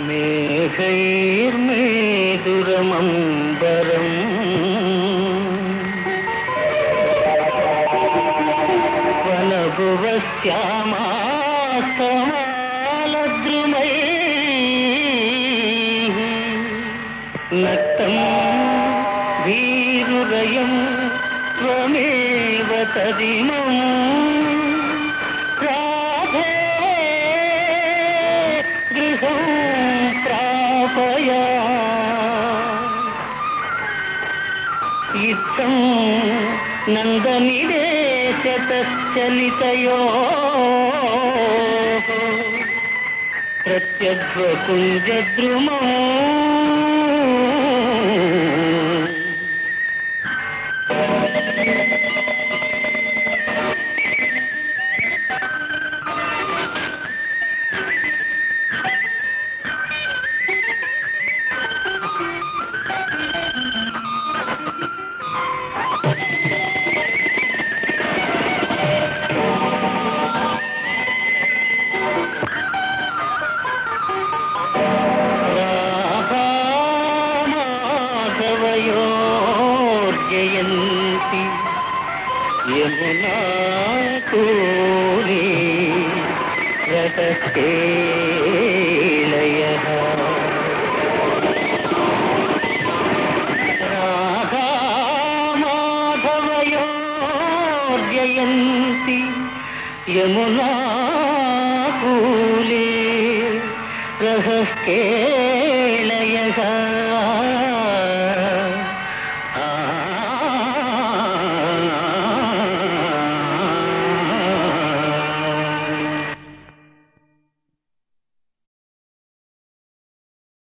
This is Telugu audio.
மேகைர்மேதுரமம்பரம் வனபுவசியாமாசமாலத்ருமை நக்தம் வீருரயம் त्वमेव तदिमम् राधे गृहौ రాధే గృహం ప్రాపయా ఇత్తం నందనిదేశతశ్చలితయో ప్రత్యద్వకుంజద్రుమం రామాధవయోర్జయంతి యమునా కూని రతకేలయ जयंती यमुना कूले प्रहस्केलयः